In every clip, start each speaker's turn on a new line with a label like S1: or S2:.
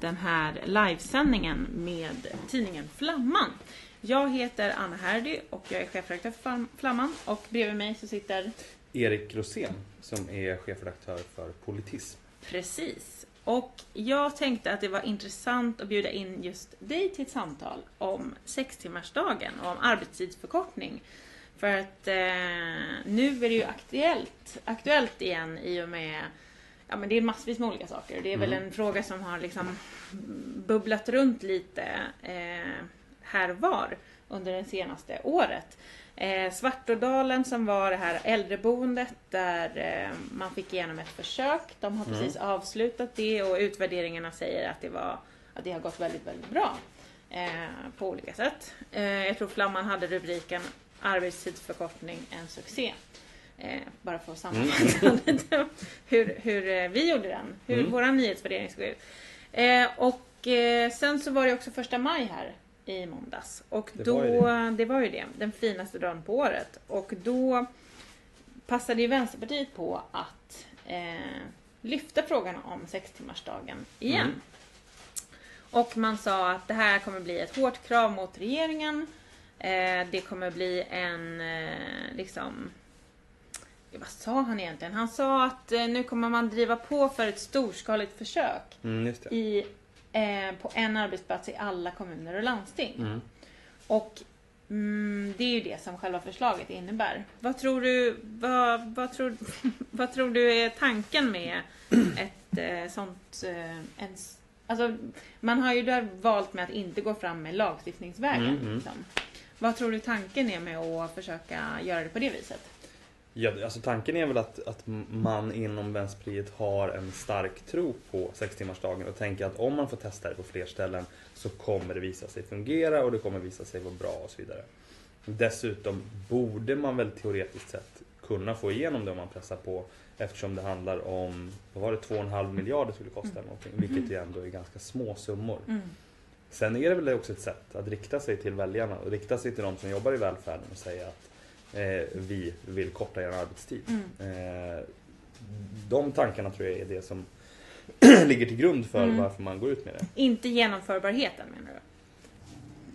S1: den här livesändningen med tidningen Flamman. Jag heter Anna Herdy och jag är chefredaktör för Flamman och bredvid mig så sitter
S2: Erik Rosén som är chefredaktör för Politism.
S1: Precis. Och jag tänkte att det var intressant att bjuda in just dig till ett samtal om sextimmarsdagen och om arbetstidsförkortning. För att eh, nu är det ju aktuellt, aktuellt igen i och med Ja men det är massvis med olika saker. Det är väl
S2: Mm.
S1: en fråga som har liksom bubblat runt lite eh, här var under det senaste året. Eh, Svartådalen som var det här äldreboendet där eh, man fick igenom ett försök. De har precis avslutat det och utvärderingarna säger att det, var, att det har gått väldigt, väldigt bra. Eh, på olika sätt. Eh, jag tror Flamman hade rubriken Arbetstidsförkortning en succé. Eh, bara för att sammanfatta lite hur, hur eh, vi gjorde den. Hur
S2: Mm.
S1: våran nyhetsvärdering såg ut. Eh, och eh, sen så var det också första maj här i måndags. Och
S2: Det
S1: då,
S2: var ju
S1: det. var ju det, den finaste dagen på året. Och då passade ju Vänsterpartiet på att eh, lyfta frågan om sextimmarsdagen igen.
S2: Mm.
S1: Och man sa att det här kommer bli ett hårt krav mot regeringen. Eh, det kommer bli en, eh, liksom... ja, Vad sa han egentligen? Han sa att eh, nu kommer man driva på för ett storskaligt försök
S2: Mm,
S1: i, eh, på en arbetsplats i alla kommuner och landsting.
S2: Mm.
S1: Och mm, det är ju det som själva förslaget innebär. Vad tror du, vad, vad tror, vad tror du är tanken med ett eh, sånt... Eh, en, alltså, man har ju där valt med att inte gå fram med lagstiftningsvägen.
S2: Mm, mm.
S1: Liksom. Vad tror du tanken är med att försöka göra det på det viset?
S2: Ja, alltså tanken är väl att, att man inom Vänsterpartiet har en stark tro på sextimmarsdagen och tänker att om man får testa det på fler ställen så kommer det visa sig fungera och det kommer visa sig vara bra och så vidare. Dessutom borde man väl teoretiskt sett kunna få igenom det om man pressar på eftersom det handlar om, vad var det, 2,5 miljarder skulle kosta eller någonting, vilket ju ändå är ganska små summor.
S1: Mm.
S2: Sen är det väl också ett sätt att rikta sig till väljarna och rikta sig till de som jobbar i välfärden och säga att eh, vi vill korta er arbetstid.
S1: Mm.
S2: Eh, de tankarna tror jag är det som ligger till grund för
S1: Mm.
S2: varför man går ut med det.
S1: Inte genomförbarheten menar du?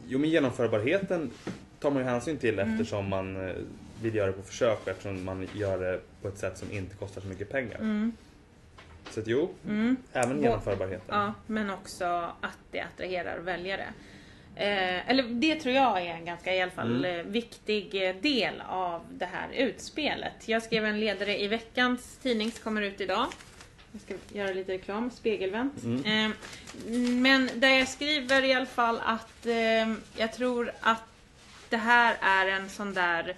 S2: Jo men genomförbarheten tar man ju hänsyn till
S1: Mm.
S2: eftersom man eh, vill göra det på försök och eftersom man gör det på ett sätt som inte kostar så mycket pengar.
S1: Mm.
S2: Så att jo,
S1: Mm.
S2: även genomförbarheten.
S1: Ja, men också att det attraherar väljare. Eh, eller det tror jag är en ganska i alla fall
S2: Mm.
S1: eh, viktig eh, del av det här utspelet. Jag skrev en ledare i veckans tidning som kommer ut idag. Jag ska göra lite reklam, spegelvänt.
S2: Mm.
S1: Eh, men där jag skriver i alla fall att eh, jag tror att det här är en sån där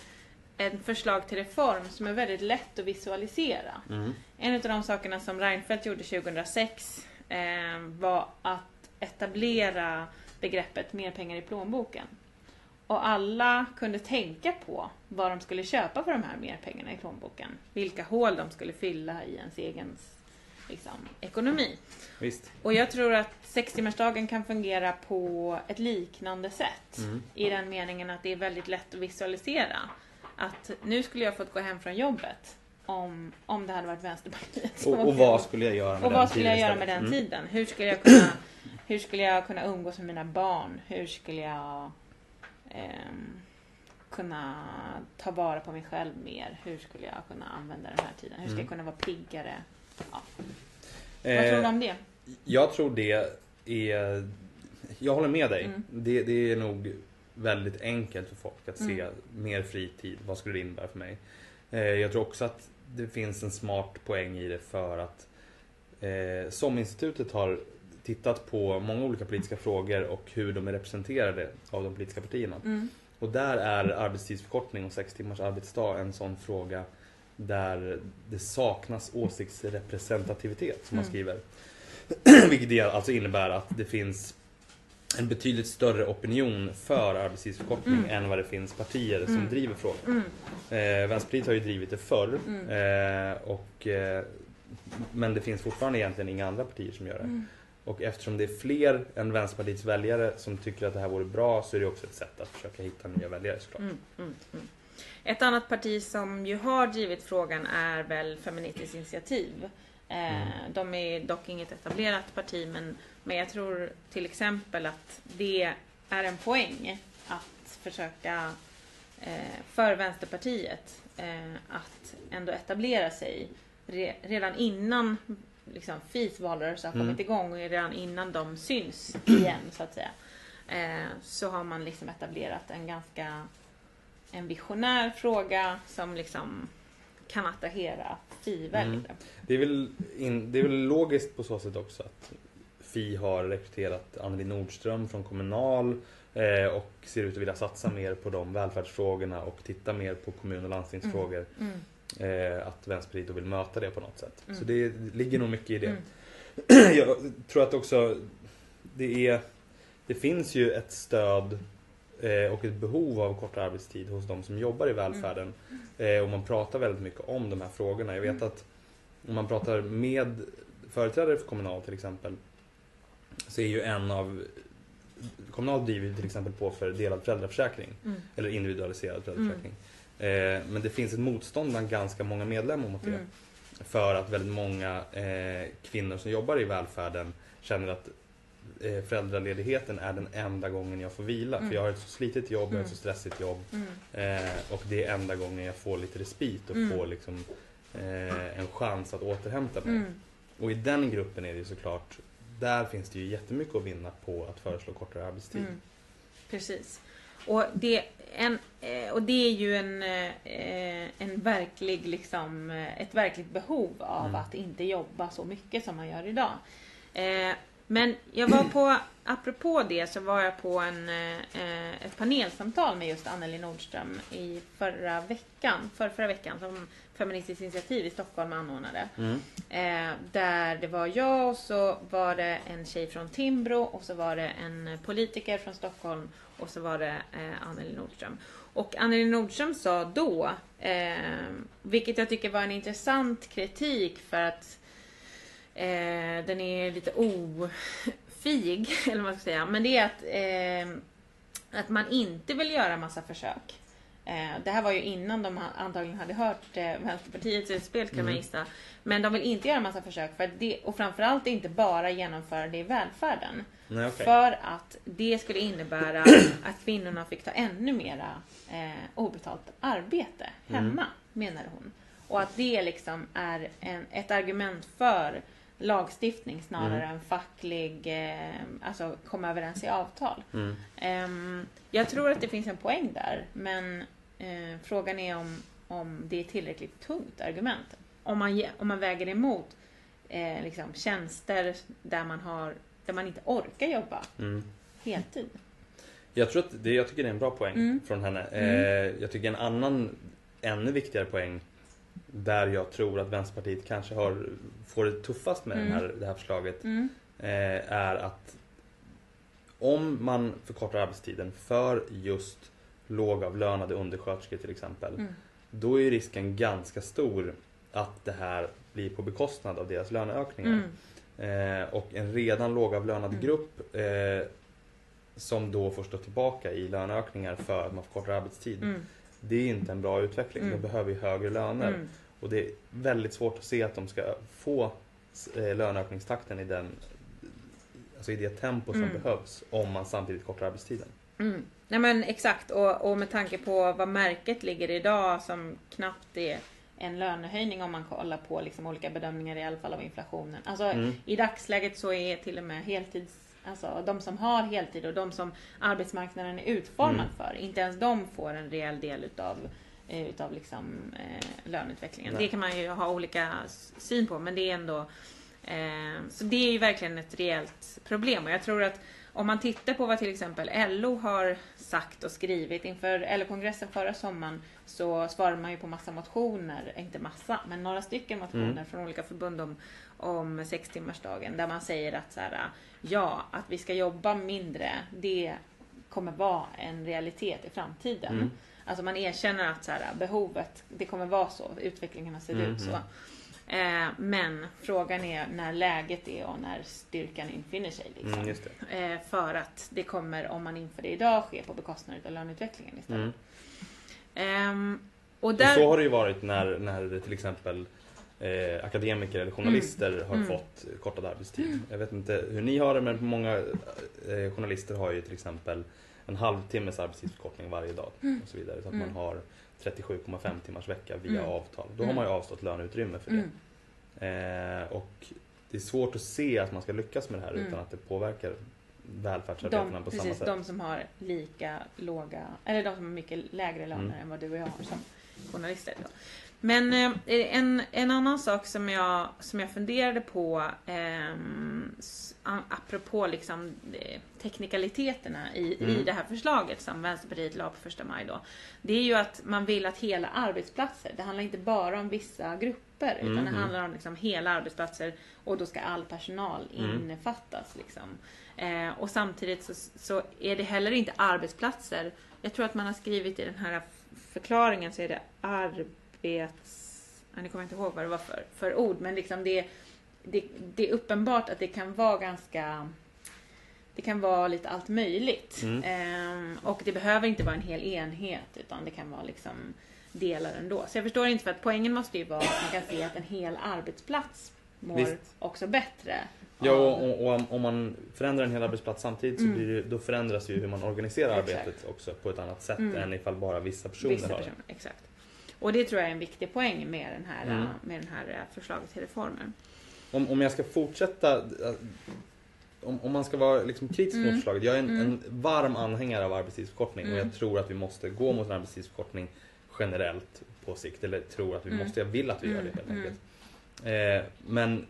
S1: en förslag till reform som är väldigt lätt att visualisera.
S2: Mm.
S1: En av de sakerna som Reinfeldt gjorde 2006 eh, var att etablera begreppet mer pengar i plånboken. Och alla kunde tänka på vad de skulle köpa för de här mer pengarna i plånboken. Vilka hål de skulle fylla i ens egen liksom, ekonomi.
S2: Visst.
S1: Och jag tror att sextimmarsdagen kan fungera på ett liknande sätt.
S2: Mm.
S1: I den meningen att det är väldigt lätt att visualisera. Att nu skulle jag fått gå hem från jobbet om, om det hade varit Vänsterpartiet. som
S2: Och, och vad skulle jag göra med
S1: och
S2: den
S1: vad skulle jag
S2: tiden
S1: göra med den
S2: Mm.
S1: tiden? Hur skulle jag kunna, hur skulle jag kunna umgås med mina barn? Hur skulle jag ehm, kunna ta vara på mig själv mer? Hur skulle jag kunna använda den här tiden? Hur ska jag
S2: Mm.
S1: kunna vara piggare? Ja. Vad tror du
S2: Eh,
S1: om det?
S2: Jag tror det är... Jag håller med dig.
S1: Mm.
S2: Det, det är nog väldigt enkelt för folk att se
S1: Mm.
S2: mer fritid. Vad skulle det innebära för mig? Eh, Jag tror också att det finns en smart poäng i det för att eh, SOM-institutet har tittat på många olika politiska frågor och hur de är representerade av de politiska partierna.
S1: Mm.
S2: Och där är arbetstidsförkortning och sex timmars arbetsdag en sån fråga där det saknas åsiktsrepresentativitet som man
S1: Mm.
S2: skriver. Vilket det alltså innebär att det finns en betydligt större opinion för arbetstidsförkortning
S1: Mm.
S2: än vad det finns partier som
S1: Mm.
S2: driver frågan.
S1: Mm.
S2: Eh, Vänsterpartiet har ju drivit det förr.
S1: Mm.
S2: Eh, och, eh, men det finns fortfarande egentligen inga andra partier som gör det.
S1: Mm.
S2: Och eftersom det är fler än Vänsterpartiets väljare som tycker att det här vore bra så är det också ett sätt att försöka hitta nya väljare såklart.
S1: Ett annat parti som ju har drivit frågan är väl Feministiskt initiativ. Eh,
S2: Mm.
S1: De är dock inget etablerat parti men, men jag tror till exempel att det är en poäng att försöka eh, för Vänsterpartiet eh, att ändå etablera sig re, redan innan liksom, FIs valrörelse har
S2: Mm.
S1: kommit igång och redan innan de syns igen så att säga. Eh, så har man liksom etablerat en ganska en visionär fråga som liksom kan attrahera FI-väljare.
S2: Det är, väl in, det är väl logiskt på så sätt också att Fi har rekryterat Anneli Nordström från Kommunal eh, och ser ut att vilja satsa mer på de välfärdsfrågorna och titta mer på kommun och landstingsfrågor.
S1: Mm.
S2: Eh, att Vänsterpartiet vill möta det på något sätt.
S1: Mm.
S2: Så det ligger nog mycket i det.
S1: Mm.
S2: Jag tror att också det är Det finns ju ett stöd och ett behov av kortare arbetstid hos de som jobbar i välfärden. Eh, och man pratar väldigt mycket om de här frågorna. Jag vet
S1: Mm.
S2: att om man pratar med företrädare för Kommunal till exempel så är ju en av Kommunal driver till exempel på för delad föräldraförsäkring
S1: Mm.
S2: eller individualiserad föräldraförsäkring. Eh, men det finns ett motstånd bland ganska många medlemmar mot det.
S1: Mm.
S2: För att väldigt många eh, kvinnor som jobbar i välfärden känner att eh, föräldraledigheten är den enda gången jag får vila.
S1: Mm.
S2: För jag har ett så slitigt jobb, har ett så
S1: Mm.
S2: stressigt jobb.
S1: Mm.
S2: Eh, och det är enda gången jag får lite respit och
S1: Mm.
S2: får liksom, eh, en chans att återhämta mig.
S1: Mm.
S2: Och i den gruppen är det ju såklart, där finns det ju jättemycket att vinna på att föreslå kortare arbetstid.
S1: Mm. Precis. Och det, en, eh, och det är ju en, eh, en verklig, liksom, eh, ett verkligt behov av
S2: Mm.
S1: att inte jobba så mycket som man gör idag. Eh, Men jag var på, apropå det, så var jag på en, eh, ett panelsamtal med just Anneli Nordström i förra veckan, för förra veckan som Feministiskt initiativ i Stockholm anordnade.
S2: Mm.
S1: Eh, där det var jag och så var det en tjej från Timbro och så var det en politiker från Stockholm och så var det eh, Anneli Nordström. Och Anneli Nordström sa då, eh, vilket jag tycker var en intressant kritik för att eh, den är lite ofig, eller vad man ska säga, men det är att, eh, att man inte vill göra massa försök. Eh, det här var ju innan de antagligen hade hört eh, Vänsterpartiets utspel kan man
S2: Mm.
S1: gissa. Men de vill inte göra massa försök för att det, och framförallt inte bara genomföra det i välfärden.
S2: Nej, okej.
S1: För att det skulle innebära att kvinnorna fick ta ännu mera eh, obetalt arbete hemma,
S2: Mm.
S1: menade hon. Och att det liksom är en, ett argument för lagstiftning snarare
S2: Mm.
S1: än facklig, eh, alltså komma överens i avtal.
S2: Mm.
S1: Ehm, jag tror att det finns en poäng där, men eh, frågan är om, om det är tillräckligt tungt argument. Om man, om man väger emot eh, liksom, tjänster där man, har, där man inte orkar jobba
S2: Mm.
S1: heltid.
S2: Jag, tror att det, jag tycker det är en bra poäng
S1: Mm.
S2: från henne.
S1: Mm.
S2: Eh, jag tycker en annan, ännu viktigare poäng där jag tror att Vänsterpartiet kanske har, får det tuffast med den
S1: Mm.
S2: här, det här förslaget
S1: Mm.
S2: eh, är att om man förkortar arbetstiden för just lågavlönade undersköterskor till exempel,
S1: Mm.
S2: då är risken ganska stor att det här blir på bekostnad av deras löneökningar.
S1: Mm.
S2: Eh, och en redan lågavlönad
S1: Mm.
S2: grupp eh, som då får stå tillbaka i löneökningar för att man förkortar arbetstid.
S1: Mm.
S2: Det är inte en bra utveckling.
S1: Mm.
S2: De behöver ju högre löner.
S1: Mm.
S2: Och det är väldigt svårt att se att de ska få eh, löneökningstakten i den Alltså i det tempo som
S1: Mm.
S2: behövs om man samtidigt kortar arbetstiden.
S1: Mm. Nej men exakt och, och med tanke på vad märket ligger idag som knappt är en lönehöjning om man kollar på liksom olika bedömningar i alla fall av inflationen. Alltså
S2: Mm.
S1: i dagsläget så är till och med heltids, alltså de som har heltid och de som arbetsmarknaden är utformad
S2: Mm.
S1: för, inte ens de får en rejäl del utav eh, utav liksom, eh, löneutvecklingen.
S2: Nej.
S1: Det kan man ju ha olika syn på men det är ändå eh, Så det är ju verkligen ett reellt problem och jag tror att om man tittar på vad till exempel LO har sagt och skrivit inför LO-kongressen förra sommaren så svarade man ju på massa motioner, inte massa, men några stycken motioner
S2: Mm.
S1: från olika förbund om, om sextimmarsdagen där man säger att så här, ja, att vi ska jobba mindre, det kommer vara en realitet i framtiden.
S2: Mm.
S1: Alltså man erkänner att så här, behovet, det kommer vara så, utvecklingen har sett
S2: Mm,
S1: ut så.
S2: mm.
S1: Eh, men frågan är när läget är och när styrkan infinner sig. Liksom.
S2: Mm.
S1: Eh, för att det kommer, om man inför det idag, ske på bekostnad av löneutvecklingen istället.
S2: Mm.
S1: Ehm, och
S2: Och
S1: där...
S2: så har det ju varit när, när till exempel eh, akademiker eller journalister har
S1: Mm.
S2: fått kortad arbetstid. Jag vet inte hur ni har det men många eh, journalister har ju till exempel en halvtimmes arbetstidsförkortning varje dag och så vidare. Så att
S1: Mm.
S2: man har 37,5 timmars vecka via
S1: Mm.
S2: avtal. Då har
S1: Mm.
S2: man ju avstått löneutrymme för det.
S1: Mm.
S2: Eh, och det är svårt att se att man ska lyckas med det här
S1: Mm.
S2: utan att det påverkar välfärdsarbetarna
S1: De,
S2: på samma
S1: precis,
S2: sätt.
S1: de som har lika låga, eller de som har mycket lägre löner
S2: Mm.
S1: än vad du och jag har som journalister. Då. Men eh, en, en annan sak som jag, som jag funderade på a- apropå liksom eh, teknikaliteterna i,
S2: Mm.
S1: i det här förslaget som Vänsterpartiet la på första maj då. Det är ju att man vill att hela arbetsplatser, det handlar inte bara om vissa grupper utan det
S2: Mhm.
S1: handlar om liksom hela arbetsplatser och då ska all personal
S2: Mm.
S1: innefattas. Liksom. Eh, och samtidigt så, så är det heller inte arbetsplatser. Jag tror att man har skrivit i den här förklaringen så är det Ja, nu kommer jag inte ihåg vad det var för, för ord men liksom det, det, det är uppenbart att det kan vara ganska det kan vara lite allt möjligt.
S2: Mm.
S1: Ehm, och det behöver inte vara en hel enhet utan det kan vara liksom delar ändå. Så jag förstår inte för att poängen måste ju vara att man kan se att en hel arbetsplats mår
S2: Visst.
S1: också bättre.
S2: Ja, och, och, och om- man förändrar en hel arbetsplats samtidigt så
S1: Mm.
S2: blir det, då förändras ju hur man organiserar
S1: Exakt.
S2: arbetet också på ett annat sätt
S1: Mm.
S2: än ifall bara vissa personer
S1: Vissa
S2: har det.
S1: personer, exakt. Och det tror jag är en viktig poäng med, den här,
S2: Mm.
S1: med den här eh, förslaget till reformer.
S2: Om, om jag ska fortsätta, äh, om, om man ska vara liksom kritisk
S1: Mm.
S2: mot förslaget. Jag är en,
S1: Mm.
S2: en varm anhängare av arbetstidsförkortning och
S1: Mm.
S2: jag tror att vi måste gå mot en arbetstidsförkortning generellt på sikt. Eller tror att vi
S1: Mm.
S2: måste, jag vill att vi gör
S1: Mm.
S2: det helt
S1: Mm.
S2: enkelt. Eh, men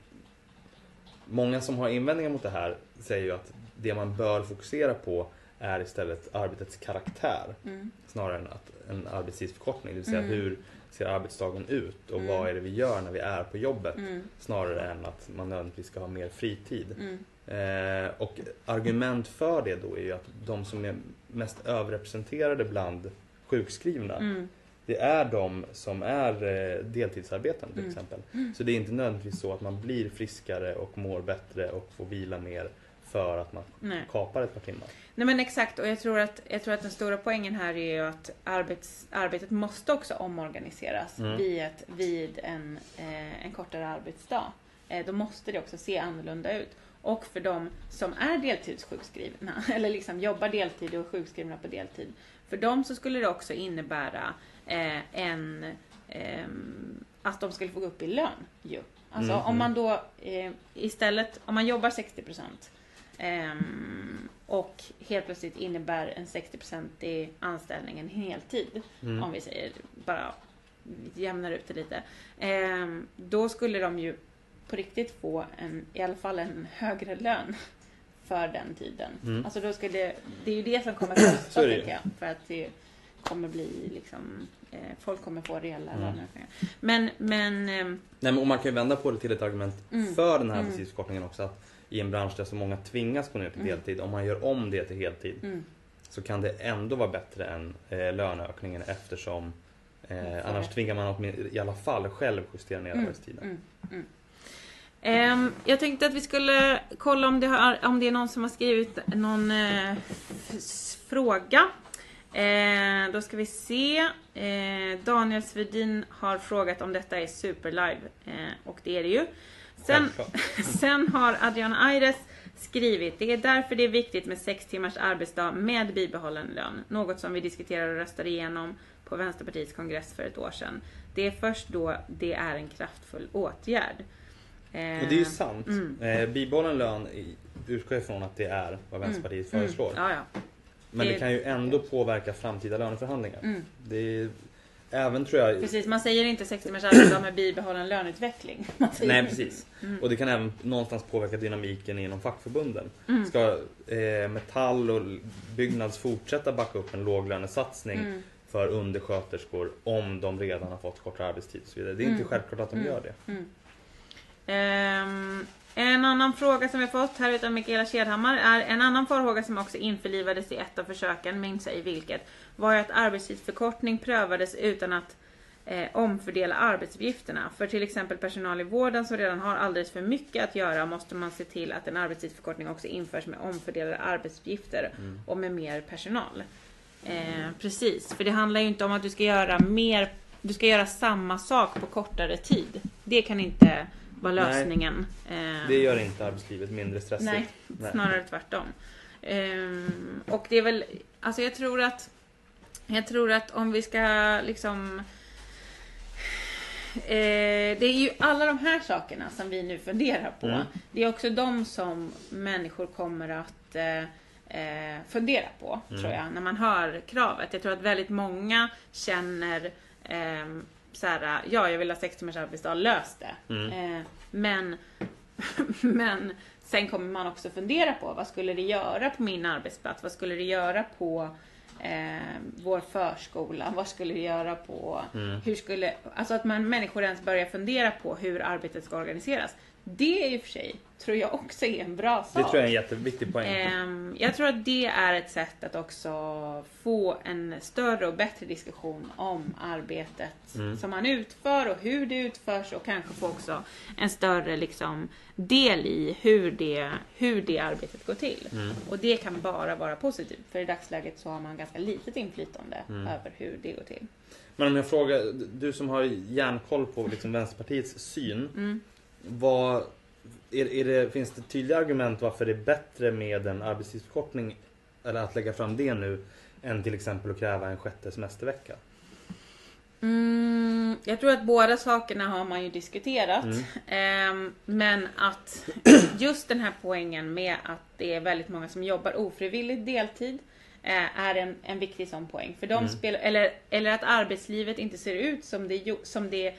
S2: många som har invändningar mot det här säger ju att det man bör fokusera på är istället arbetets karaktär
S1: Mm.
S2: snarare än att, en arbetstidsförkortning. Det vill säga
S1: Mm.
S2: hur ser arbetsdagen ut och
S1: Mm.
S2: vad är det vi gör när vi är på jobbet
S1: Mm.
S2: snarare än att man nödvändigtvis ska ha mer fritid.
S1: Mm.
S2: Eh, och argument för det då är ju att de som är mest överrepresenterade bland sjukskrivna
S1: Mm.
S2: det är de som är eh, deltidsarbetande till exempel. Så det är inte nödvändigtvis så att man blir friskare och mår bättre och får vila mer för att man
S1: Nej.
S2: kapar ett par timmar.
S1: Nej men exakt och jag tror att, jag tror att den stora poängen här är ju att arbets, arbetet måste också omorganiseras
S2: Mm.
S1: vid, ett, vid en, eh, en kortare arbetsdag. Eh, då måste det också se annorlunda ut. Och för de som är deltidssjukskrivna, eller liksom jobbar deltid och är sjukskrivna på deltid. För dem så skulle det också innebära eh, en, ehm, att de skulle få gå upp i lön ju. Alltså
S2: Mm,
S1: om man
S2: mm.
S1: då eh, istället, om man jobbar 60 Ehm, och helt plötsligt innebär en 60-procentig anställning en heltid.
S2: Mm.
S1: Om vi säger bara jämnar ut det lite. Ehm, då skulle de ju på riktigt få en, i alla fall en högre lön för den tiden.
S2: Mm.
S1: Alltså då skulle, det är ju det som kommer kosta tycker jag. För att det kommer bli liksom, eh, folk kommer få reella
S2: Mm.
S1: löneökningar. Men, men ehm,
S2: Nej, men och man kan ju vända på det till ett argument
S1: Mm.
S2: för den här
S1: Mm.
S2: arbetstidsförkortningen också. Att I en bransch där så många tvingas gå ner till
S1: Mm.
S2: deltid, om man gör om det till heltid
S1: mm,
S2: så kan det ändå vara bättre än eh, löneökningen eftersom eh, annars tvingar man i alla fall själv justera ner
S1: Mm,
S2: arbetstiden.
S1: Ehm, jag tänkte att vi skulle kolla om det, har, om det är någon som har skrivit någon eh, fråga. Eh, då ska vi se. Eh, Daniel Svedin har frågat om detta är superlive. Eh, och det är det ju. Sen, sen har Adriana Aires skrivit Det är därför det är viktigt med sex timmars arbetsdag med bibehållen lön. Något som vi diskuterade och röstade igenom på Vänsterpartiets kongress för ett år sedan. Det är först då det är en kraftfull åtgärd. Eh,
S2: Och det är ju sant.
S1: Mm.
S2: Eh, bibehållen lön utgår ifrån att det är vad Vänsterpartiet
S1: mm,
S2: föreslår.
S1: Ja, ja.
S2: Men det,
S1: det-
S2: kan ju ändå påverka framtida löneförhandlingar.
S1: Mm.
S2: Det är, även tror jag...
S1: Precis, man säger inte sex timmars arbetsdag med bibehållen löneutveckling.
S2: Nej precis.
S1: Mm.
S2: Och det kan även någonstans påverka dynamiken inom fackförbunden.
S1: Mm.
S2: Ska eh, Metall och Byggnads fortsätta backa upp en låglönesatsning
S1: Mm.
S2: för undersköterskor om de redan har fått kortare arbetstid och så vidare. Det är inte
S1: Mm.
S2: självklart att de
S1: Mm.
S2: gör det.
S1: Mm. En annan fråga som vi fått här utav Mikaela Kedhammar är en annan farhåga som också införlivades i ett av försöken, minns ej vilket, var ju att arbetstidsförkortning prövades utan att eh, omfördela arbetsuppgifterna. För till exempel personal i vården som redan har alldeles för mycket att göra måste man se till att en arbetstidsförkortning också införs med omfördelade arbetsuppgifter
S2: Mm.
S1: och med mer personal. Eh, precis, för det handlar ju inte om att du ska göra mer, du ska göra samma sak på kortare tid. Det kan inte
S2: Nej.
S1: lösningen. Eh,
S2: Det gör inte arbetslivet mindre stressigt.
S1: Nej,
S2: Nej.
S1: snarare tvärtom. Ehm, och det är väl, alltså jag tror att jag tror att om vi ska liksom eh, Det är ju alla de här sakerna som vi nu funderar på.
S2: Mm.
S1: Det är också de som människor kommer att eh, eh, fundera på,
S2: Mm.
S1: tror jag, när man hör kravet. Jag tror att väldigt många känner ehm, så här, ja, jag vill ha sex timmars arbetsdag, lös det.
S2: Mm.
S1: Eh, men, men sen kommer man också fundera på vad skulle det göra på min arbetsplats? Vad skulle det göra på eh, vår förskola? Vad skulle det göra på...
S2: Mm.
S1: Hur skulle... Alltså att man, människor ens börjar fundera på hur arbetet ska organiseras. Det i och för sig, tror jag också är en bra sak.
S2: Det tror jag är en jätteviktig poäng.
S1: Ehm, jag tror att det är ett sätt att också få en större och bättre diskussion om arbetet
S2: Mm.
S1: som man utför och hur det utförs och kanske få också en större liksom, del i hur det, hur det arbetet går till.
S2: Mm.
S1: Och det kan bara vara positivt för i dagsläget så har man ganska litet inflytande
S2: Mm.
S1: över hur det går till.
S2: Men om jag frågar, du som har järnkoll på liksom Vänsterpartiets syn. Vad, är, är det, finns det tydliga argument varför det är bättre med en arbetstidsförkortning, eller att lägga fram det nu, än till exempel att kräva en sjätte semestervecka?
S1: Mm, jag tror att båda sakerna har man ju diskuterat.
S2: Mm.
S1: Ehm, men att just den här poängen med att det är väldigt många som jobbar ofrivilligt deltid eh, är en, en viktig sån poäng. För de
S2: Mm.
S1: spelar, eller, eller att arbetslivet inte ser ut som det, som det eh,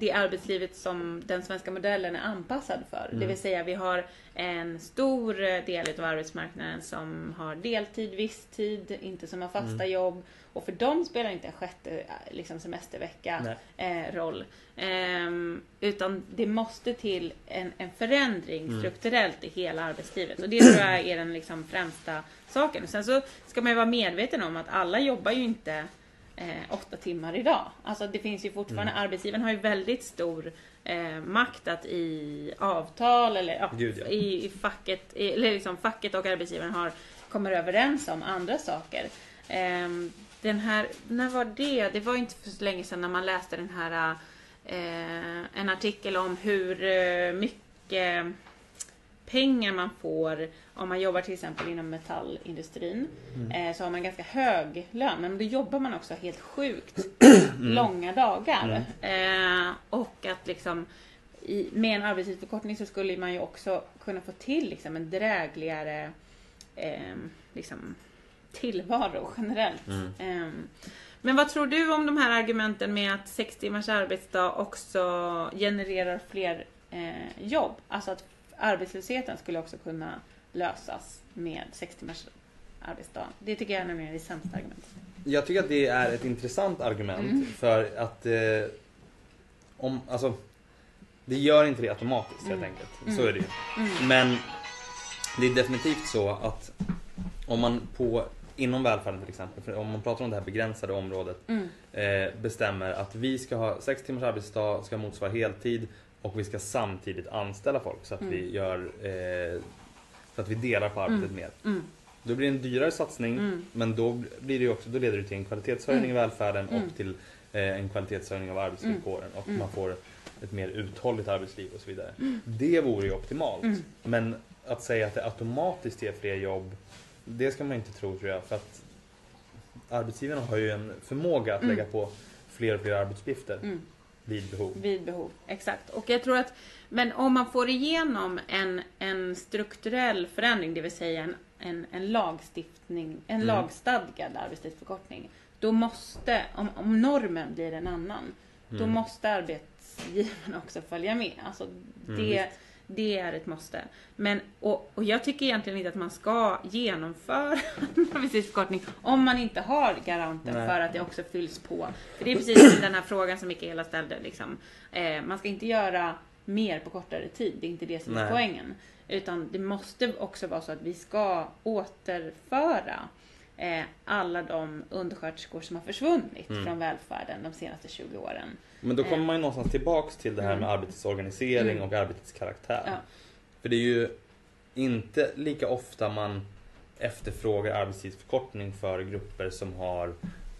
S1: det arbetslivet som den svenska modellen är anpassad för. Det
S2: Mm.
S1: vill säga vi har en stor eh, del av arbetsmarknaden som har deltid, visstid, inte som har fasta
S2: Mm.
S1: jobb. Och för dem spelar inte en sjätte eh, liksom semestervecka eh, roll. Ehm, utan det måste till en, en förändring
S2: Mm.
S1: strukturellt i hela arbetslivet. Och det tror jag är den liksom främsta saken. Sen så ska man ju vara medveten om att alla jobbar ju inte eh, åtta timmar idag. Alltså det finns ju fortfarande,
S2: Mm.
S1: arbetsgivaren har ju väldigt stor eh, makt att i avtal eller ja,
S2: Gud, ja.
S1: i, i facket, i, eller liksom facket och arbetsgivaren har, kommer överens om andra saker. Ehm, den här, när var det? Det var inte för så länge sedan när man läste den här eh, en artikel om hur eh, mycket pengar man får om man jobbar till exempel inom metallindustrin.
S2: Mm.
S1: Eh, så har man ganska hög lön, men då jobbar man också helt sjukt
S2: Mm.
S1: långa dagar. Eh, och att liksom i, med en arbetstidsförkortning så skulle man ju också kunna få till liksom en drägligare eh, liksom, tillvaro generellt.
S2: Mm.
S1: Ehm, men vad tror du om de här argumenten med att sex timmars arbetsdag också genererar fler eh, jobb? Alltså att arbetslösheten skulle också kunna lösas med sex timmars arbetsdag. Det tycker jag nämligen är det sämsta argumentet.
S2: Jag tycker att det är ett intressant argument
S1: Mm.
S2: för att eh, om, alltså, det gör inte det automatiskt helt
S1: Mm.
S2: enkelt.
S1: Mm.
S2: Så är det ju.
S1: Mm.
S2: Men det är definitivt så att om man på inom välfärden till exempel, för om man pratar om det här begränsade området,
S1: Mm.
S2: eh, bestämmer att vi ska ha sex timmars arbetsdag, ska motsvara heltid och vi ska samtidigt anställa folk så att
S1: Mm.
S2: vi gör eh, så att vi delar på arbetet
S1: Mm.
S2: mer.
S1: Mm.
S2: Då blir det en dyrare satsning
S1: Mm.
S2: men då, blir det också, då leder det till en kvalitetshöjning
S1: Mm.
S2: i välfärden
S1: Mm.
S2: och till eh, en kvalitetshöjning av arbetsvillkoren och
S1: Mm.
S2: man får ett mer uthålligt arbetsliv och så vidare. Det vore ju optimalt.
S1: Mm.
S2: Men att säga att det automatiskt ger fler jobb, det ska man inte tro tror jag. För att arbetsgivarna har ju en förmåga att
S1: Mm.
S2: lägga på fler och fler arbetsuppgifter
S1: Mm.
S2: Vid behov.
S1: Vid behov, exakt. Och jag tror att, men om man får igenom en, en strukturell förändring, det vill säga en, en, en lagstiftning, en
S2: Mm.
S1: lagstadgad arbetstidsförkortning, då måste, om, om normen blir en annan, då
S2: Mm.
S1: måste arbetsgivaren också följa med. Alltså
S2: Mm,
S1: det,
S2: visst.
S1: Det är ett måste. Men, och, och jag tycker egentligen inte att man ska genomföra en arbetstidsförkortning om man inte har garanten
S2: Nej.
S1: för att det också fylls på. För det är precis den här frågan som Mikaela ställde. Liksom. Eh, man ska inte göra mer på kortare tid, det är inte det som är
S2: Nej.
S1: poängen. Utan det måste också vara så att vi ska återföra alla de undersköterskor som har försvunnit
S2: Mm.
S1: från välfärden de senaste 20 åren.
S2: Men då kommer
S1: Eh.
S2: man ju någonstans tillbaks till det här
S1: Mm.
S2: med arbetets organisering
S1: Mm.
S2: och arbetets karaktär.
S1: Ja.
S2: För det är ju inte lika ofta man efterfrågar arbetstidsförkortning för grupper som har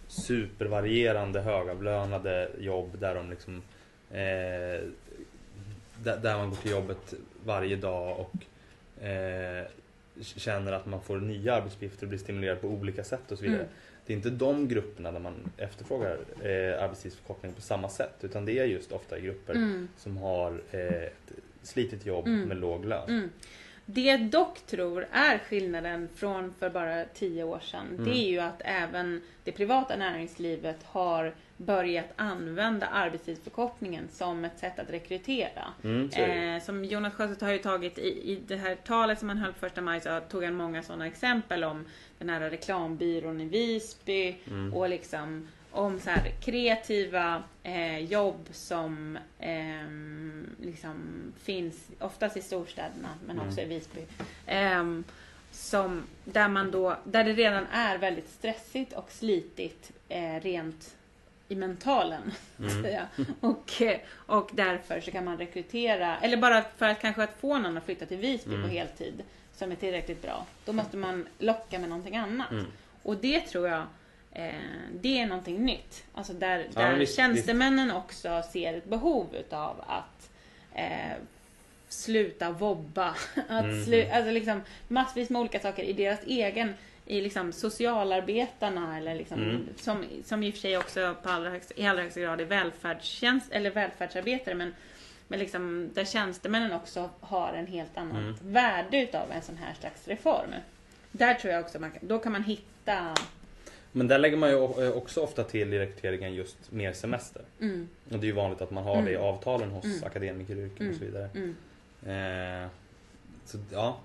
S2: supervarierande högavlönade jobb där de liksom eh, där man går till jobbet varje dag och eh, känner att man får nya arbetsuppgifter och blir stimulerad på olika sätt och så vidare.
S1: Mm.
S2: Det är inte de grupperna där man efterfrågar eh, arbetstidsförkortning på samma sätt utan det är just ofta grupper
S1: Mm.
S2: som har eh, ett slitigt jobb
S1: Mm.
S2: med låg lön.
S1: Mm. Det jag dock tror är skillnaden från för bara tio år sedan,
S2: Mm.
S1: det är ju att även det privata näringslivet har börjat använda arbetstidsförkortningen som ett sätt att rekrytera.
S2: Mm.
S1: Eh, som Jonas Sjöstedt har ju tagit i, i det här talet som han höll på första maj så tog han många sådana exempel om den här reklambyrån i Visby
S2: Mm.
S1: och liksom om så här kreativa eh, jobb som ehm, liksom finns oftast i storstäderna men
S2: Mm.
S1: också i Visby. Ehm, som, där, man då, där det redan är väldigt stressigt och slitigt eh, rent i mentalen.
S2: Mm.
S1: Och, eh, och därför så kan man rekrytera, eller bara för att kanske att få någon att flytta till Visby
S2: Mm.
S1: på heltid som är tillräckligt bra. Då måste man locka med någonting annat.
S2: Mm.
S1: Och det tror jag eh, det är någonting nytt. Alltså där,
S2: Ja,
S1: där
S2: men visst,
S1: tjänstemännen också ser ett behov utav att eh, sluta vobba. Att
S2: Mhm.
S1: slu, alltså liksom massvis med olika saker i deras egen i liksom socialarbetarna eller liksom,
S2: Mm.
S1: som, som i och för sig också på allra högsta, i allra högsta grad är välfärdstjänst, eller välfärdsarbetare men, men liksom där tjänstemännen också har en helt annat
S2: Mm.
S1: värde utav en sån här slags reform. Där tror jag också man kan, då kan man hitta
S2: Men där lägger man ju eh, också ofta till i rekryteringen just mer semester.
S1: mm,
S2: Och det är ju vanligt att man har det i
S1: Mm.
S2: avtalen hos
S1: Mm.
S2: akademikeryrken och så vidare.
S1: mm.
S2: Eh, så ja.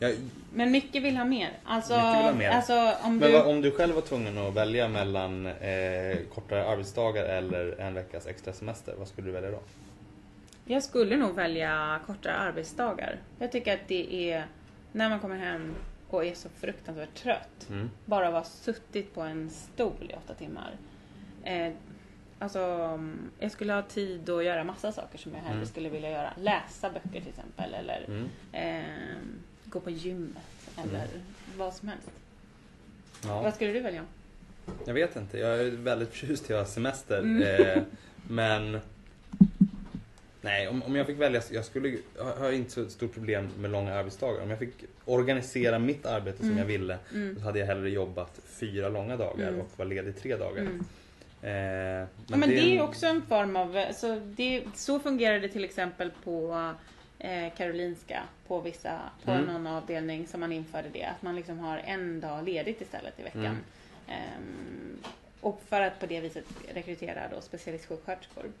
S2: Ja.
S1: Men mycket vill ha mer. Alltså,
S2: Mycket vill ha mer.
S1: alltså om
S2: Men
S1: du...
S2: vad, om du själv var tvungen att välja mellan eh, kortare arbetsdagar eller en veckas extra semester, vad skulle du välja då?
S1: Jag skulle nog välja kortare arbetsdagar. Jag tycker att det är när man kommer hem och är så fruktansvärt trött.
S2: Mm.
S1: Bara vara suttit på en stol i åtta timmar. Eh, alltså, jag skulle ha tid att göra massa saker som jag hellre
S2: Mm.
S1: skulle vilja göra. Läsa böcker till exempel eller
S2: Mm.
S1: eh, gå på gymmet eller vad som helst.
S2: Ja.
S1: Vad skulle du välja?
S2: Jag vet inte, jag är väldigt förtjust i att ha semester.
S1: Mm.
S2: Eh, men Nej, om, om jag fick välja, jag skulle har inte så stort problem med långa arbetsdagar. Om jag fick organisera mitt arbete som
S1: Mm.
S2: jag ville,
S1: Mm.
S2: så hade jag hellre jobbat fyra långa dagar
S1: Mm.
S2: och var ledig tre dagar.
S1: Mm.
S2: Eh,
S1: Ja, men det är ju också en form av, så, det, så fungerar det till exempel på eh, Karolinska, på vissa, på
S2: Mm.
S1: någon avdelning som man införde det, att man liksom har en dag ledigt istället i veckan.
S2: Mm.
S1: Ehm, och för att på det viset rekrytera då specialistsjuksköterskor.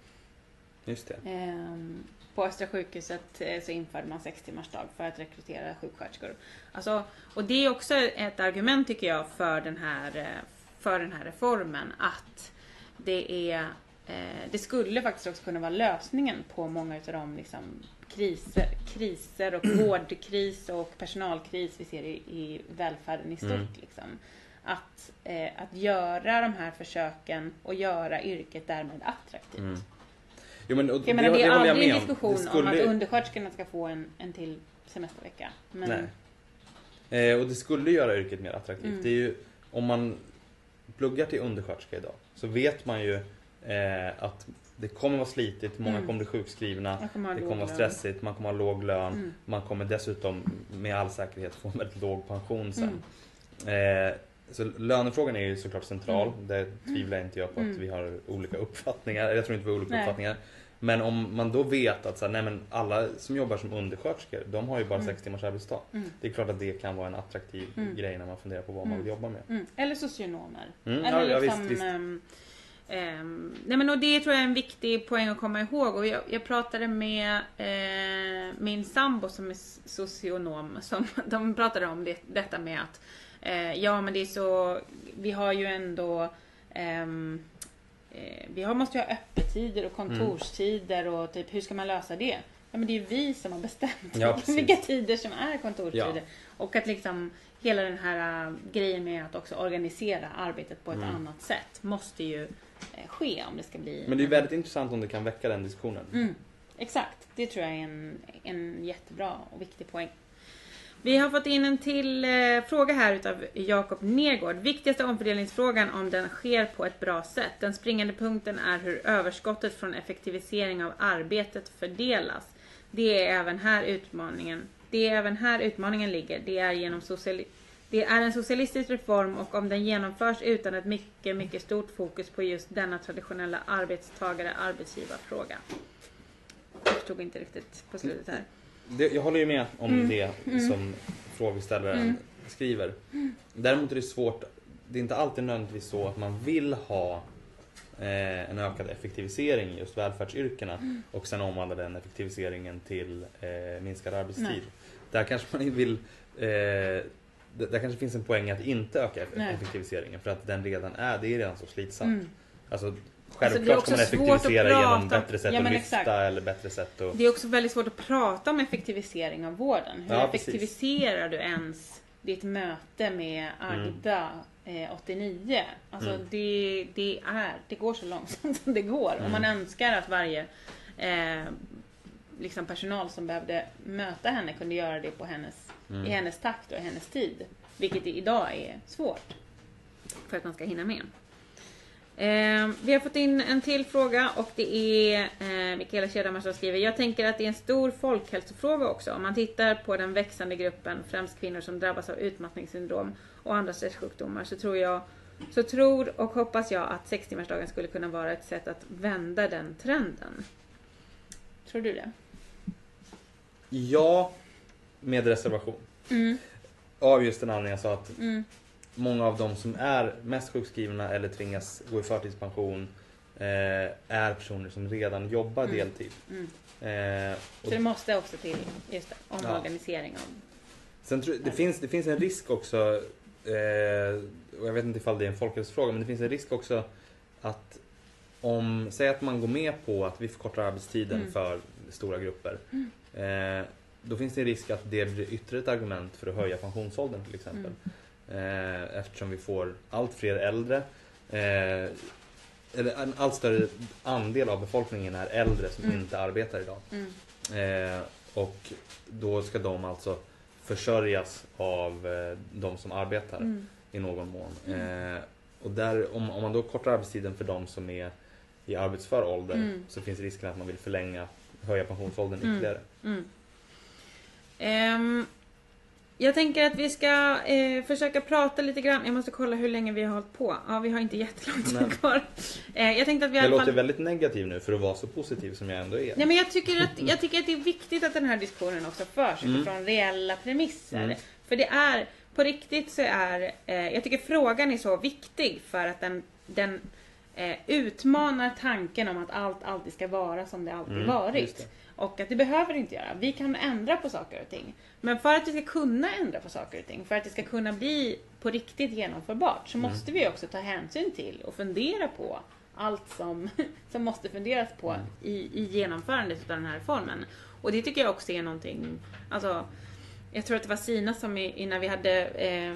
S2: Just det.
S1: Ehm, på Östra sjukhuset eh, så införde man sex timmars dag för att rekrytera sjuksköterskor. Alltså, och det är också ett argument tycker jag för den här, eh, för den här reformen att det är det skulle faktiskt också kunna vara lösningen på många av de liksom, kriser, kriser och vårdkris och personalkris vi ser i, i välfärden i stort.
S2: Mm.
S1: Liksom. Att, eh, att göra de här försöken och göra yrket därmed attraktivt.
S2: Mm. Jo, men, och,
S1: Jag menar, det är
S2: håller jag
S1: aldrig en diskussion
S2: Det skulle-
S1: om att undersköterskorna ska få en, en till semestervecka. Men,
S2: Nej. Eh, och det skulle göra yrket mer attraktivt.
S1: Mm.
S2: Det är ju, om man pluggar till undersköterska idag så vet man ju eh, att det kommer vara slitigt, många
S1: Mm.
S2: kommer bli sjukskrivna,
S1: kommer
S2: det kommer vara stressigt, man kommer ha låg lön,
S1: Mm.
S2: man kommer dessutom med all säkerhet få en väldigt låg pension sen.
S1: Mm.
S2: Eh, så lönefrågan är ju såklart central,
S1: Mm.
S2: det tvivlar inte jag på att
S1: Mm.
S2: vi har olika uppfattningar, jag tror inte vi har olika
S1: Nej.
S2: uppfattningar. Men om man då vet att så här, nej men alla som jobbar som undersköterskor, de har ju bara
S1: Mm.
S2: sex timmars arbetsdag.
S1: Mm.
S2: Det är klart att det kan vara en attraktiv
S1: Mm.
S2: grej när man funderar på vad man
S1: Mm.
S2: vill jobba med.
S1: Eller socionomer. Eller
S2: ja, ja,
S1: liksom,
S2: visst, visst.
S1: Ehm, nej men och det tror jag är en viktig poäng att komma ihåg. Och jag, jag pratade med eh, min sambo som är socionom. Som, de pratade om det, detta med att eh, ja men det är så, vi har ju ändå ehm, eh, vi har, måste ju ha öppettider och kontorstider och typ hur ska man lösa det? Ja men det är ju vi som har bestämt
S2: Ja,
S1: vilka tider som är kontorstider.
S2: Ja.
S1: Och att liksom hela den här äh, grejen med att också organisera arbetet på ett
S2: Mm.
S1: annat sätt måste ju ske om det ska bli...
S2: Men det är väldigt intressant om det kan väcka den diskussionen.
S1: Mm, exakt, det tror jag är en, en jättebra och viktig poäng. Vi har fått in en till eh, fråga här utav Jakob Nergård. Viktigaste omfördelningsfrågan om den sker på ett bra sätt. Den springande punkten är hur överskottet från effektivisering av arbetet fördelas. Det är även här utmaningen. Det är även här utmaningen ligger. Det är genom sociali- det är en socialistisk reform och om den genomförs utan ett mycket, mycket stort fokus på just denna traditionella arbetstagare-arbetsgivarfråga. Jag förstod inte riktigt på slutet här.
S2: Det, jag håller ju med om
S1: Mm.
S2: det
S1: Mm.
S2: som frågeställaren
S1: Mm.
S2: skriver. Däremot är det svårt, det är inte alltid nödvändigtvis så att man vill ha eh, en ökad effektivisering i just välfärdsyrkena
S1: Mm.
S2: och sen omvandla den effektiviseringen till eh, minskad arbetstid.
S1: Nej.
S2: Där kanske man vill eh, d- där kanske finns en poäng att inte öka effektiviseringen för att den redan är, det är redan så slitsamt.
S1: Mm.
S2: Alltså,
S1: det är
S2: självklart
S1: också
S2: ska man effektivisera genom bättre sätt
S1: Ja,
S2: att lyfta
S1: exakt.
S2: eller bättre sätt att...
S1: Det är också väldigt svårt att prata om effektivisering av vården. Hur
S2: Ja, precis.
S1: effektiviserar du ens ditt möte med Agda eh, 89? Alltså
S2: Mm.
S1: det, det, är, det går så långsamt som det går.
S2: Mm.
S1: Och man önskar att varje eh, liksom personal som behövde möta henne kunde göra det på hennes,
S2: Mm.
S1: i hennes takt och i hennes tid. Vilket idag är svårt. För att man ska hinna med. Eh, vi har fått in en till fråga och det är eh, Mikaela Kedhammar som skriver Jag tänker att det är en stor folkhälsofråga också. Om man tittar på den växande gruppen, främst kvinnor som drabbas av utmattningssyndrom och andra stressjukdomar så tror jag så tror och hoppas jag att sextimmarsdagen skulle kunna vara ett sätt att vända den trenden. Tror du det?
S2: Ja, med reservation.
S1: Mm,
S2: Av just den anledningen jag sa att
S1: mm,
S2: många av de som är mest sjukskrivna eller tvingas gå i förtidspension eh, är personer som redan jobbar
S1: Mm.
S2: deltid.
S1: mm.
S2: Eh,
S1: Så det måste också till just det, omorganisering av...
S2: sen tror, det, finns, det finns en risk också, eh, och jag vet inte ifall det är en folkhälsofråga, men det finns en risk också att om, säg att man går med på att vi förkortar arbetstiden
S1: Mm.
S2: för stora grupper. Eh, då finns det en risk att det blir ytterligare ett argument för att höja pensionsåldern till exempel.
S1: Mm.
S2: Eh, eftersom vi får allt fler äldre. Eh, eller en allt större andel av befolkningen är äldre som
S1: Mm.
S2: inte arbetar idag.
S1: Mm,
S2: Eh, och då ska de alltså försörjas av eh, de som arbetar
S1: mm,
S2: i någon mån. Eh, och där, om, om man då kortar arbetstiden för de som är i arbetsför ålder
S1: Mm.
S2: så finns risken att man vill förlänga, höja pensionsåldern
S1: Mm.
S2: ytterligare.
S1: mm. Ehm, jag tänker att vi ska eh, försöka prata lite grann. Jag måste kolla hur länge vi har hållit på. Ja, vi har inte jättelång tid kvar. Eh, jag tänkte att vi
S2: Jag
S1: alla
S2: låter
S1: fall...
S2: väldigt negativ nu för att vara så positiv som jag ändå är.
S1: Nej, men jag, tycker att, jag tycker att det är viktigt att den här diskussionen också förs
S2: Mm.
S1: utifrån reella premisser.
S2: Mm.
S1: För det är, på riktigt så är, eh, jag tycker frågan är så viktig för att den, den utmanar tanken om att allt alltid ska vara som det alltid
S2: Mm,
S1: varit.
S2: det.
S1: Och att det behöver inte göra. Vi kan ändra på saker och ting. Men för att vi ska kunna ändra på saker och ting, för att det ska kunna bli på riktigt genomförbart, så
S2: Mm.
S1: måste vi också ta hänsyn till och fundera på allt som, som måste funderas på
S2: Mm.
S1: i, i genomförandet av den här reformen. Och det tycker jag också är någonting, alltså jag tror att det var Sina som i, i när vi hade eh,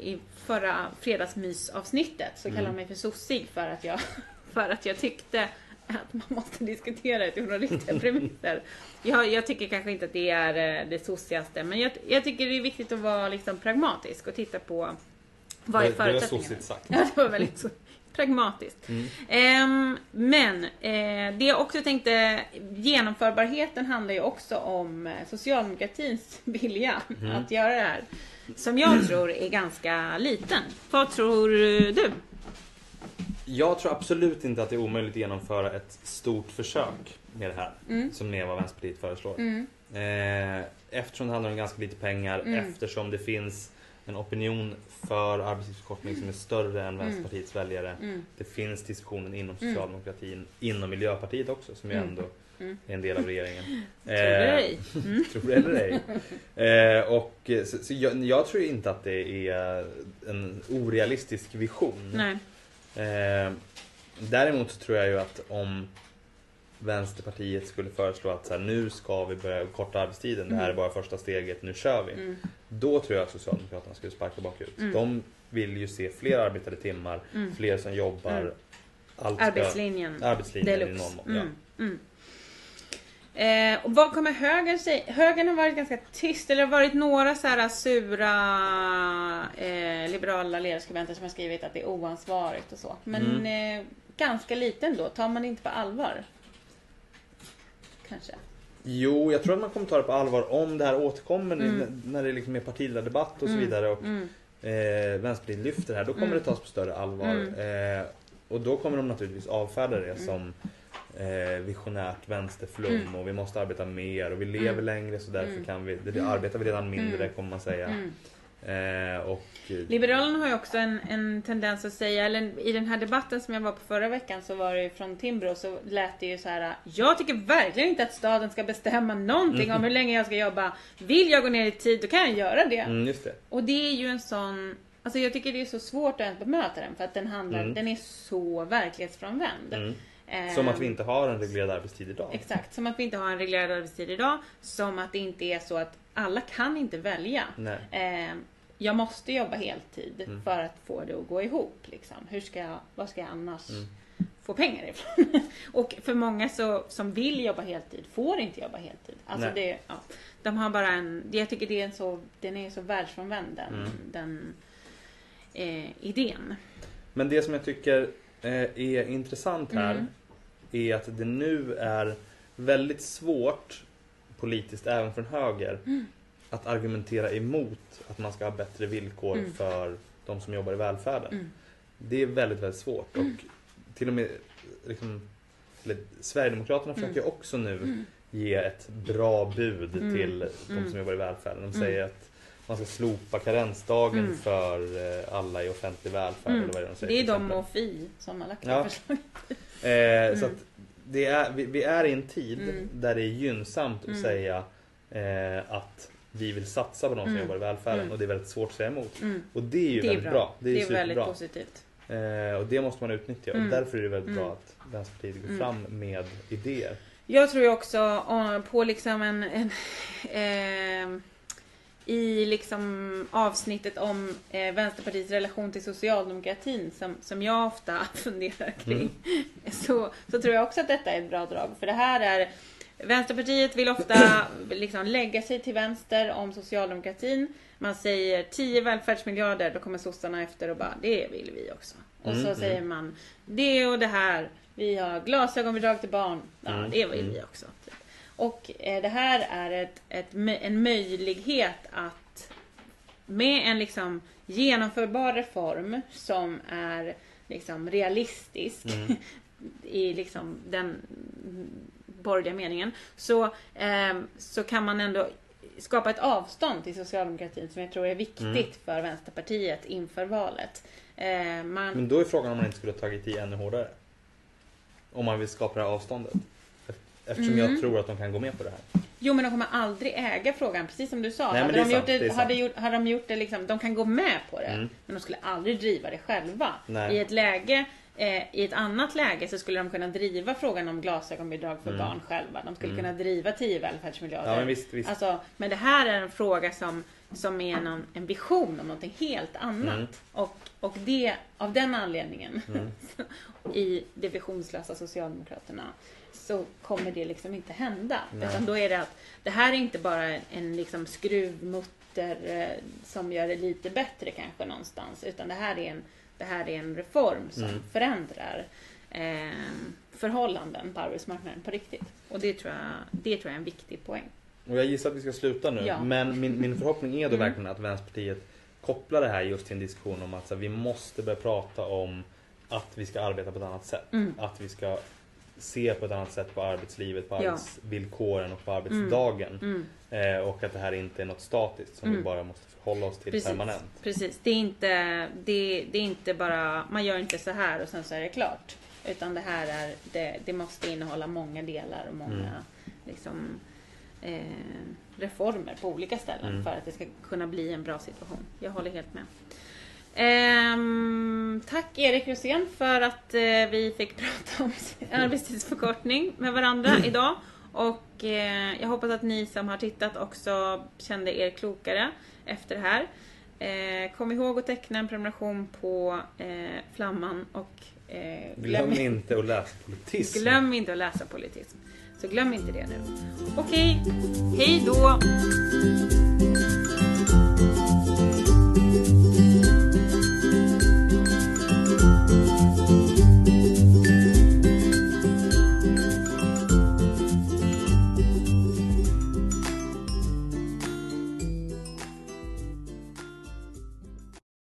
S1: i förra fredagsmysavsnittet så kallade
S2: Mm.
S1: hon mig för sossig för att jag, för att jag tyckte att man måste diskutera utifrån riktiga premisser. Jag, jag tycker kanske inte att det är eh, det sossigaste men jag, jag tycker det är viktigt att vara liksom pragmatisk och titta på vad är
S2: det, det
S1: förutsättningarna.
S2: sossigt sagt.
S1: Ja, det var väldigt så, pragmatiskt.
S2: Mm.
S1: Ehm, men eh, det jag också tänkte, genomförbarheten handlar ju också om eh, socialdemokratins vilja
S2: Mm.
S1: att göra det här. Som jag tror är ganska liten. Vad tror du?
S2: Jag tror absolut inte att det är omöjligt att genomföra ett stort försök med det här.
S1: Mm.
S2: Som Neva och Vänsterpartiet föreslår.
S1: Mm.
S2: Eh, eftersom det handlar om ganska lite pengar,
S1: Mm.
S2: eftersom det finns en opinion för arbetstidsförkortning som är större än
S1: Mm.
S2: Vänsterpartiets väljare.
S1: Mm.
S2: Det finns diskussioner inom
S1: Mm.
S2: socialdemokratin, inom Miljöpartiet också som ju ändå är en del av regeringen.
S1: Tror det eller ej. Mm.
S2: Tror det eller ej. Eh, och, eh, så, så jag, jag tror inte att det är en orealistisk vision.
S1: Nej.
S2: Eh, däremot så tror jag ju att om Vänsterpartiet skulle föreslå att så här, nu ska vi börja korta arbetstiden, det här är
S1: Mm.
S2: bara första steget, nu kör vi.
S1: Mm.
S2: Då tror jag att Socialdemokraterna skulle sparka bakut.
S1: Mm.
S2: De vill ju se fler arbetade timmar,
S1: Mm.
S2: fler som jobbar.
S1: Mm.
S2: Allt ska-
S1: Arbetslinjen.
S2: arbetslinjen i
S1: Deluxe.
S2: någon mån. Ja.
S1: Mm. Mm. Eh, och vad kommer högern säga? Högern har varit ganska tyst, eller det har varit några så här sura eh, liberala ledarskribenter som har skrivit att det är oansvarigt och så. Men
S2: Mm.
S1: eh, ganska lite ändå. Tar man det inte på allvar? Kanske.
S2: Jo, jag tror att man kommer ta det på allvar om det här återkommer
S1: Mm.
S2: när det liksom är partiledardebatt och så
S1: Mm.
S2: vidare och
S1: Mm.
S2: eh, Vänsterpartiet lyfter det här. Då kommer
S1: Mm.
S2: det tas på större allvar. Eh, och då kommer de naturligtvis avfärda det
S1: Mm.
S2: som eh, visionärt vänsterflum
S1: Mm.
S2: och vi måste arbeta mer och vi lever
S1: Mm.
S2: längre så därför
S1: Mm.
S2: kan vi, det, arbetar vi redan mindre
S1: Mm.
S2: kommer man säga.
S1: Mm.
S2: Eh, och,
S1: Liberalerna har ju också en, en tendens att säga, eller i den här debatten som jag var på förra veckan så var det ju från Timbro så lät det ju så här. Jag tycker verkligen inte att staden ska bestämma någonting om hur länge jag ska jobba. Vill jag gå ner i tid då kan jag göra det.
S2: mm, det.
S1: Och det är ju en sån, alltså jag tycker det är så svårt att ens bemöta den för att den handlar,
S2: Mm.
S1: den är så verklighetsfrånvänd.
S2: Mm. Som att vi inte har en reglerad arbetstid idag.
S1: Exakt, som att vi inte har en reglerad arbetstid idag. Som att det inte är så att alla kan inte välja.
S2: Nej.
S1: Eh, jag måste jobba heltid
S2: Mm.
S1: för att få det att gå ihop. Liksom. Hur ska jag, vad ska jag annars
S2: Mm.
S1: få pengar ifrån? och för många så, som vill jobba heltid får inte jobba heltid. Alltså
S2: Nej.
S1: det, ja, de har bara en, jag tycker det är en så, den är så världsfrånvänd den,
S2: Mm.
S1: den eh, idén.
S2: Men det som jag tycker är intressant här
S1: Mm.
S2: är att det nu är väldigt svårt politiskt, även från höger,
S1: Mm.
S2: att argumentera emot att man ska ha bättre villkor
S1: Mm.
S2: för de som jobbar i välfärden.
S1: Mm.
S2: Det är väldigt, väldigt svårt. Och till och med liksom, Sverigedemokraterna
S1: Mm.
S2: försöker också nu ge ett bra bud
S1: Mm.
S2: till de
S1: Mm.
S2: som jobbar i välfärden. De
S1: Mm.
S2: säger att man ska slopa karensdagen
S1: Mm.
S2: för eh, alla i offentlig välfärd.
S1: Mm.
S2: Eller vad är det, de säger,
S1: Det är de och Fi som har lagt det
S2: Ja.
S1: förslaget.
S2: Eh, Så
S1: Mm.
S2: det är, vi, vi är i en tid
S1: Mm.
S2: där det är gynnsamt att
S1: Mm.
S2: säga eh, att vi vill satsa på de som
S1: Mm.
S2: jobbar i välfärden och det är väldigt svårt att säga emot. Och det är ju
S1: Det är
S2: väldigt
S1: bra.
S2: bra. Det är,
S1: Det är väldigt positivt.
S2: Eh, och det måste man utnyttja och därför är det väldigt bra att Vänsterpartiet går fram med idéer.
S1: Jag tror ju också på liksom en, en eh, i liksom avsnittet om eh, Vänsterpartiets relation till socialdemokratin som, som jag ofta funderar kring. Så, så tror jag också att detta är ett bra drag. För det här är Vänsterpartiet vill ofta liksom lägga sig till vänster om socialdemokratin. Man säger 10 välfärdsmiljarder, då kommer sossarna efter och bara det vill vi också. Och så
S2: Mm,
S1: säger man det och det här. Vi har glasögonbidrag till barn. Ja,
S2: Mm,
S1: det vill
S2: mm.
S1: vi också. Typ. Och eh, det här är ett, ett, en möjlighet att med en liksom genomförbar reform som är liksom realistisk
S2: Mm.
S1: i liksom den borgerliga meningen så, eh, så kan man ändå skapa ett avstånd till socialdemokratin som jag tror är viktigt
S2: Mm.
S1: för Vänsterpartiet inför valet. Eh, man,
S2: Men då är frågan om man inte skulle ha tagit i ännu hårdare. Om man vill skapa det här avståndet. Eftersom
S1: Mm.
S2: jag tror att de kan gå med på det här.
S1: Jo men de kommer aldrig äga frågan, precis som du sa.
S2: Nej,
S1: hade, de
S2: sant,
S1: gjort det,
S2: det
S1: hade, gjort, hade de gjort det liksom, de kan gå med på det.
S2: Mm.
S1: Men de skulle aldrig driva det själva.
S2: Nej.
S1: I ett läge eh, i ett annat läge så skulle de kunna driva frågan om glasögonbidrag för
S2: Mm.
S1: barn själva. De skulle
S2: Mm.
S1: kunna driva 10 välfärdsmiljarder.
S2: Ja men visst, visst.
S1: Alltså, men det här är en fråga som, som är någon, en vision om någonting helt annat.
S2: Mm.
S1: Och, och det, av den anledningen,
S2: Mm.
S1: i det visionslösa Socialdemokraterna, så kommer det liksom inte hända.
S2: Nej.
S1: Utan då är det att det här är inte bara en, en liksom skruvmutter eh, som gör det lite bättre kanske någonstans. Utan det här är en, det här är en reform som
S2: Mm.
S1: förändrar eh, förhållanden på arbetsmarknaden på riktigt. Och det tror jag, det tror jag är en viktig poäng.
S2: Och jag gissar att vi ska sluta nu.
S1: Ja.
S2: Men min, min förhoppning är då
S1: Mm.
S2: verkligen att Vänsterpartiet kopplar det här just till en diskussion om att här, vi måste börja prata om att vi ska arbeta på ett annat sätt.
S1: Mm.
S2: Att vi ska se på ett annat sätt på arbetslivet, på
S1: Ja.
S2: arbetsvillkoren och på arbetsdagen.
S1: Mm.
S2: Eh, och att det här inte är något statiskt som
S1: Mm.
S2: vi bara måste förhålla oss till
S1: Precis.
S2: permanent.
S1: Precis. Det är, inte, det, det är inte bara, man gör inte så här och sen så är det klart. Utan det här är, det, det måste innehålla många delar och många
S2: Mm.
S1: liksom, eh, reformer på olika ställen
S2: Mm.
S1: för att det ska kunna bli en bra situation. Jag håller helt med. Ehm, tack Erik Rosén för att eh, vi fick prata om arbetstidsförkortning med varandra idag. Och eh, jag hoppas att ni som har tittat också kände er klokare efter det här. Eh, kom ihåg att teckna en prenumeration på eh, Flamman och eh,
S2: Glöm inte att läsa politism.
S1: glöm inte att läsa politism. Så glöm inte det nu. Okej, hej då!